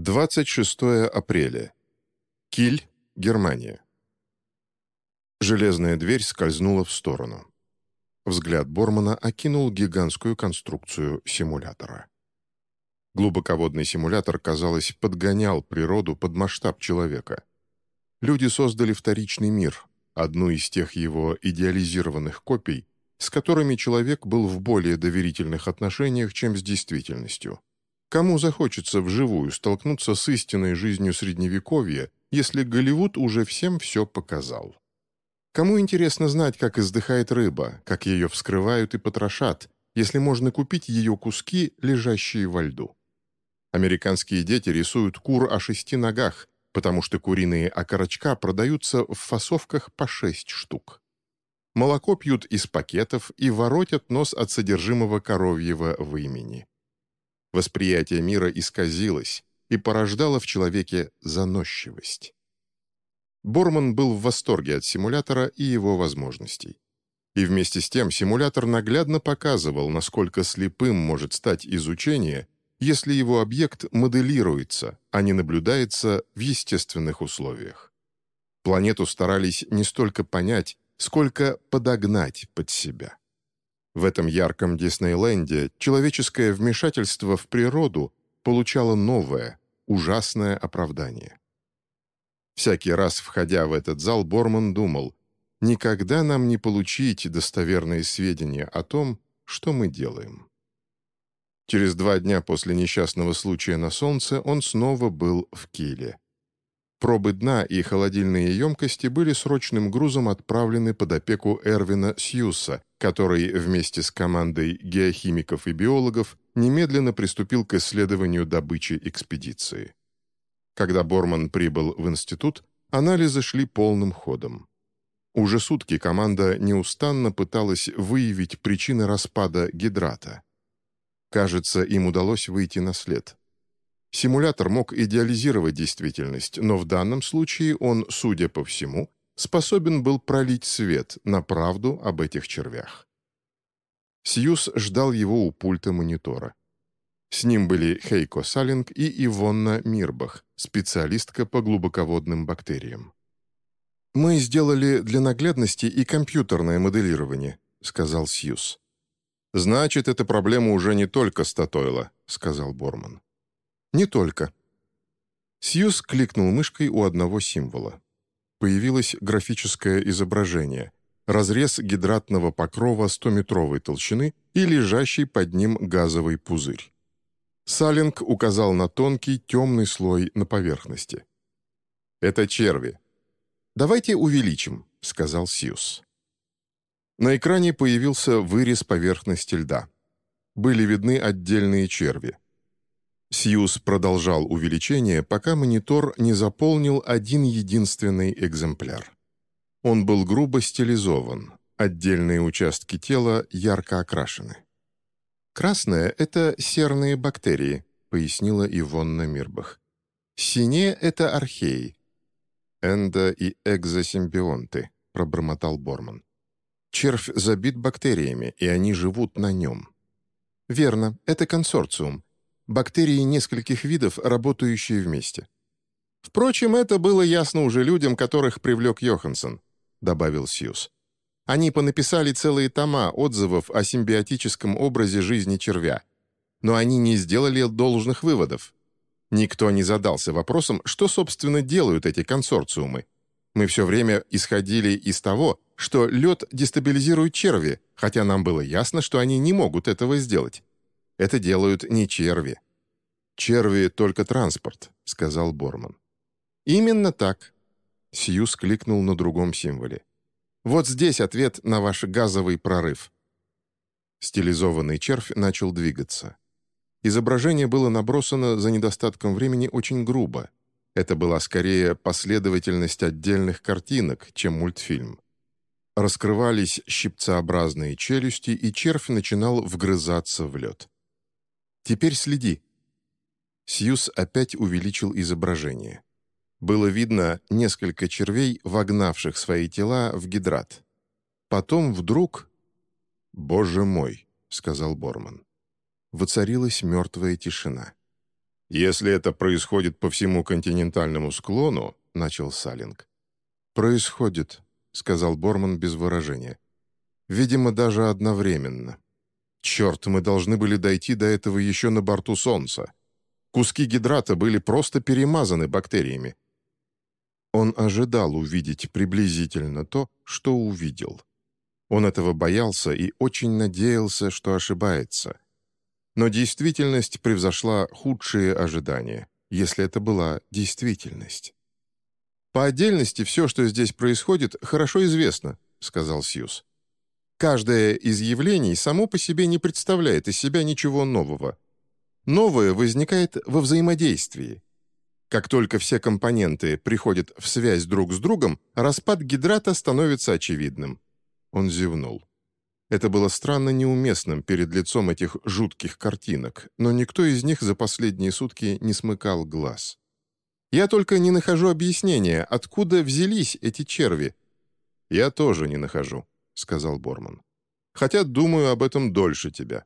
26 апреля. Киль, Германия. Железная дверь скользнула в сторону. Взгляд Бормана окинул гигантскую конструкцию симулятора. Глубоководный симулятор, казалось, подгонял природу под масштаб человека. Люди создали вторичный мир, одну из тех его идеализированных копий, с которыми человек был в более доверительных отношениях, чем с действительностью. Кому захочется вживую столкнуться с истинной жизнью Средневековья, если Голливуд уже всем все показал? Кому интересно знать, как издыхает рыба, как ее вскрывают и потрошат, если можно купить ее куски, лежащие во льду? Американские дети рисуют кур о шести ногах, потому что куриные окорочка продаются в фасовках по шесть штук. Молоко пьют из пакетов и воротят нос от содержимого коровьего вымени. Восприятие мира исказилось и порождало в человеке заносчивость. Борман был в восторге от симулятора и его возможностей. И вместе с тем симулятор наглядно показывал, насколько слепым может стать изучение, если его объект моделируется, а не наблюдается в естественных условиях. Планету старались не столько понять, сколько подогнать под себя. В этом ярком Диснейленде человеческое вмешательство в природу получало новое, ужасное оправдание. Всякий раз, входя в этот зал, Борман думал, «Никогда нам не получить достоверные сведения о том, что мы делаем». Через два дня после несчастного случая на Солнце он снова был в Киле. Пробы дна и холодильные емкости были срочным грузом отправлены под опеку Эрвина Сьюса, который вместе с командой геохимиков и биологов немедленно приступил к исследованию добычи экспедиции. Когда Борман прибыл в институт, анализы шли полным ходом. Уже сутки команда неустанно пыталась выявить причины распада гидрата. Кажется, им удалось выйти на след. Симулятор мог идеализировать действительность, но в данном случае он, судя по всему, способен был пролить свет на правду об этих червях. Сьюз ждал его у пульта монитора. С ним были Хейко Салинг и Ивонна Мирбах, специалистка по глубоководным бактериям. «Мы сделали для наглядности и компьютерное моделирование», — сказал Сьюз. «Значит, эта проблема уже не только Статойла», — сказал Борман. Не только. Сьюз кликнул мышкой у одного символа. Появилось графическое изображение. Разрез гидратного покрова 100-метровой толщины и лежащий под ним газовый пузырь. Салинг указал на тонкий темный слой на поверхности. «Это черви». «Давайте увеличим», — сказал Сьюз. На экране появился вырез поверхности льда. Были видны отдельные черви. Сьюз продолжал увеличение, пока монитор не заполнил один единственный экземпляр. Он был грубо стилизован, отдельные участки тела ярко окрашены. «Красное — это серные бактерии», — пояснила Ивонна Мирбах. «Синее — это археи». «Эндо- и экзосимбионты», — пробормотал Борман. «Червь забит бактериями, и они живут на нем». «Верно, это консорциум бактерии нескольких видов, работающие вместе. Впрочем, это было ясно уже людям, которых привлек Йоханссон, добавил Сьюз. Они понаписали целые тома отзывов о симбиотическом образе жизни червя. Но они не сделали должных выводов. Никто не задался вопросом, что, собственно, делают эти консорциумы. Мы все время исходили из того, что лед дестабилизирует черви, хотя нам было ясно, что они не могут этого сделать. Это делают не черви. «Черви — только транспорт», — сказал Борман. «Именно так». Сьюз кликнул на другом символе. «Вот здесь ответ на ваш газовый прорыв». Стилизованный червь начал двигаться. Изображение было набросано за недостатком времени очень грубо. Это была скорее последовательность отдельных картинок, чем мультфильм. Раскрывались щипцеобразные челюсти, и червь начинал вгрызаться в лед. «Теперь следи». Сьюз опять увеличил изображение. Было видно несколько червей, вогнавших свои тела в гидрат. Потом вдруг... «Боже мой!» — сказал Борман. Воцарилась мертвая тишина. «Если это происходит по всему континентальному склону», — начал Салинг. «Происходит», — сказал Борман без выражения. «Видимо, даже одновременно. Черт, мы должны были дойти до этого еще на борту Солнца. Куски гидрата были просто перемазаны бактериями. Он ожидал увидеть приблизительно то, что увидел. Он этого боялся и очень надеялся, что ошибается. Но действительность превзошла худшие ожидания, если это была действительность. «По отдельности все, что здесь происходит, хорошо известно», — сказал Сьюз. «Каждое из явлений само по себе не представляет из себя ничего нового. Новое возникает во взаимодействии, как только все компоненты приходят в связь друг с другом, распад гидрата становится очевидным. Он зевнул. Это было странно неуместным перед лицом этих жутких картинок, но никто из них за последние сутки не смыкал глаз. «Я только не нахожу объяснения, откуда взялись эти черви». «Я тоже не нахожу», — сказал Борман. «Хотя думаю об этом дольше тебя».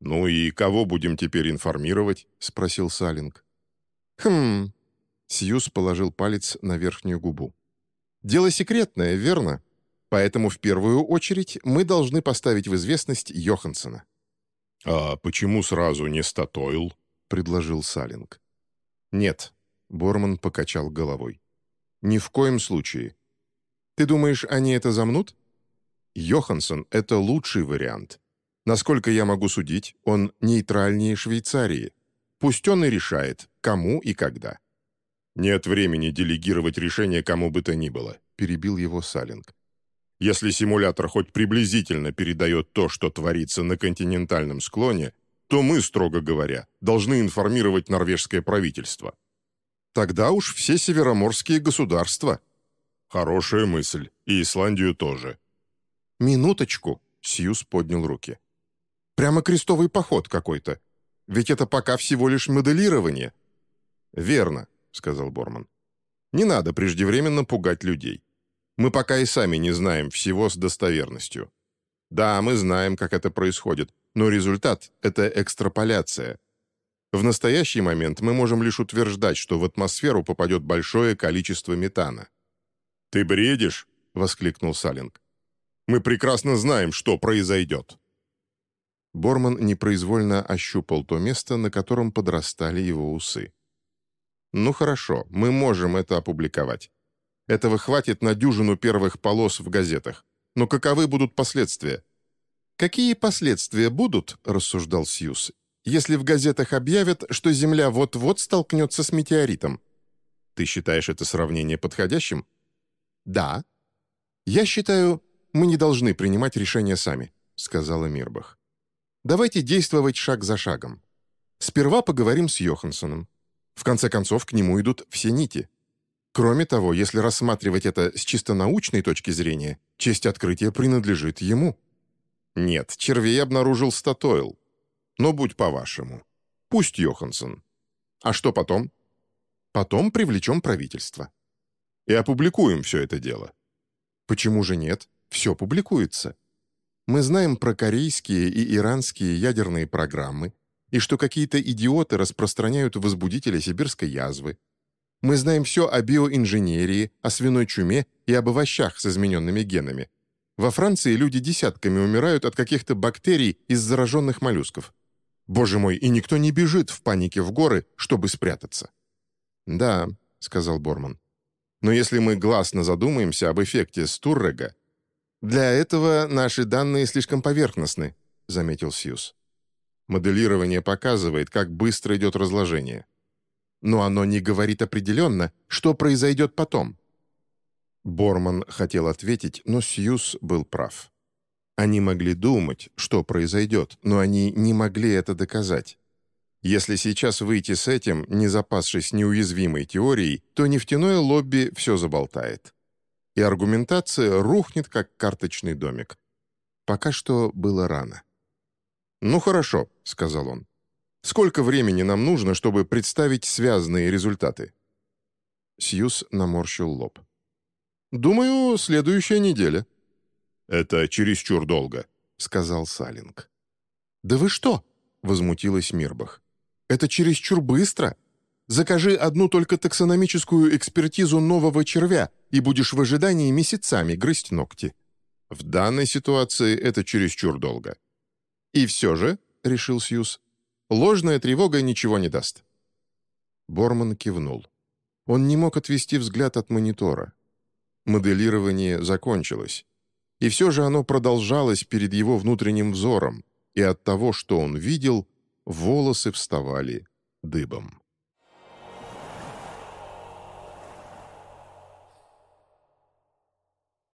«Ну и кого будем теперь информировать?» — спросил Салинг. «Хм...» Сьюз положил палец на верхнюю губу. «Дело секретное, верно? Поэтому в первую очередь мы должны поставить в известность Йохансона». «А почему сразу не Статойл?» — предложил Салинг. «Нет», — Борман покачал головой. «Ни в коем случае. Ты думаешь, они это замнут?» «Йоханссон — это лучший вариант. Насколько я могу судить, он нейтральнее Швейцарии. Пусть он и решает, кому и когда. «Нет времени делегировать решение кому бы то ни было», — перебил его Салинг. «Если симулятор хоть приблизительно передает то, что творится на континентальном склоне, то мы, строго говоря, должны информировать норвежское правительство». «Тогда уж все североморские государства». «Хорошая мысль. И Исландию тоже». «Минуточку», — Сьюз поднял руки. «Прямо крестовый поход какой-то. Ведь это пока всего лишь моделирование». «Верно», — сказал Борман. «Не надо преждевременно пугать людей. Мы пока и сами не знаем всего с достоверностью. Да, мы знаем, как это происходит, но результат — это экстраполяция. В настоящий момент мы можем лишь утверждать, что в атмосферу попадет большое количество метана». «Ты бредишь?» — воскликнул Салинг. «Мы прекрасно знаем, что произойдет». Борман непроизвольно ощупал то место, на котором подрастали его усы. «Ну хорошо, мы можем это опубликовать. Этого хватит на дюжину первых полос в газетах. Но каковы будут последствия?» «Какие последствия будут?» — рассуждал Сьюз. «Если в газетах объявят, что Земля вот-вот столкнется с метеоритом». «Ты считаешь это сравнение подходящим?» «Да». «Я считаю, мы не должны принимать решения сами», — сказала Мирбах. Давайте действовать шаг за шагом. Сперва поговорим с Йоханссоном. В конце концов, к нему идут все нити. Кроме того, если рассматривать это с чисто научной точки зрения, честь открытия принадлежит ему. Нет, червей обнаружил Статойл. Но будь по-вашему. Пусть Йоханссон. А что потом? Потом привлечем правительство. И опубликуем все это дело. Почему же нет? Все публикуется. Мы знаем про корейские и иранские ядерные программы, и что какие-то идиоты распространяют возбудители сибирской язвы. Мы знаем все о биоинженерии, о свиной чуме и об овощах с измененными генами. Во Франции люди десятками умирают от каких-то бактерий из зараженных моллюсков. Боже мой, и никто не бежит в панике в горы, чтобы спрятаться. «Да», — сказал Борман. «Но если мы гласно задумаемся об эффекте Стуррега, «Для этого наши данные слишком поверхностны», — заметил Сьюз. «Моделирование показывает, как быстро идет разложение. Но оно не говорит определенно, что произойдет потом». Борман хотел ответить, но Сьюз был прав. Они могли думать, что произойдет, но они не могли это доказать. Если сейчас выйти с этим, не запасшись неуязвимой теорией, то нефтяное лобби все заболтает и аргументация рухнет, как карточный домик. Пока что было рано. «Ну хорошо», — сказал он. «Сколько времени нам нужно, чтобы представить связанные результаты?» Сьюз наморщил лоб. «Думаю, следующая неделя». «Это чересчур долго», — сказал Салинг. «Да вы что?» — возмутилась Мирбах. Это чересчур быстро. Закажи одну только таксономическую экспертизу нового червя, и будешь в ожидании месяцами грызть ногти. В данной ситуации это чересчур долго. И все же, — решил Сьюз, — ложная тревога ничего не даст. Борман кивнул. Он не мог отвести взгляд от монитора. Моделирование закончилось. И все же оно продолжалось перед его внутренним взором, и от того, что он видел, волосы вставали дыбом.